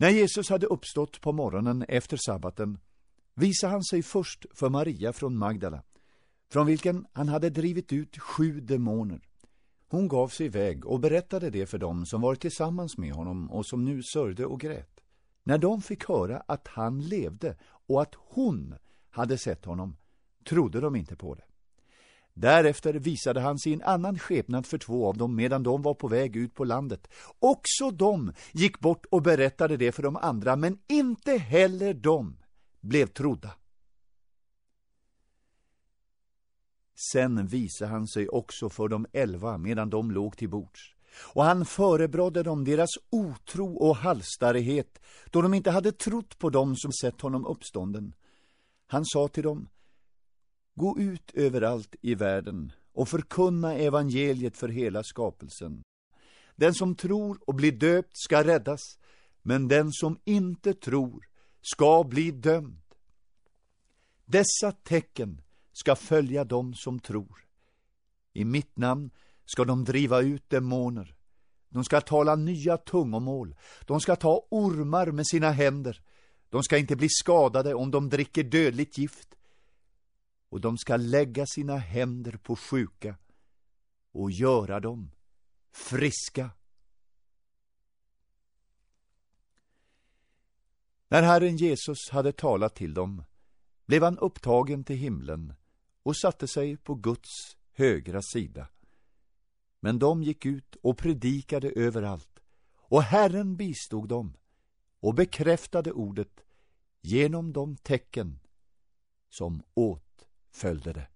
När Jesus hade uppstått på morgonen efter sabbaten visade han sig först för Maria från Magdala, från vilken han hade drivit ut sju demoner. Hon gav sig iväg och berättade det för dem som var tillsammans med honom och som nu sörjde och grät. När de fick höra att han levde och att hon hade sett honom trodde de inte på det. Därefter visade han sin annan skepnad för två av dem medan de var på väg ut på landet. Också de gick bort och berättade det för de andra, men inte heller de blev trodda. Sen visade han sig också för de elva medan de låg till bords. Och han förebrådde dem deras otro och halsstarrighet, då de inte hade trott på dem som sett honom uppstånden. Han sa till dem, Gå ut överallt i världen och förkunna evangeliet för hela skapelsen. Den som tror och blir döpt ska räddas, men den som inte tror ska bli dömd. Dessa tecken ska följa dem som tror. I mitt namn ska de driva ut demoner. De ska tala nya tungomål. De ska ta ormar med sina händer. De ska inte bli skadade om de dricker dödligt gift. Och de ska lägga sina händer på sjuka och göra dem friska. När Herren Jesus hade talat till dem blev han upptagen till himlen och satte sig på Guds högra sida. Men de gick ut och predikade överallt, och Herren bistod dem och bekräftade ordet genom de tecken som följde det.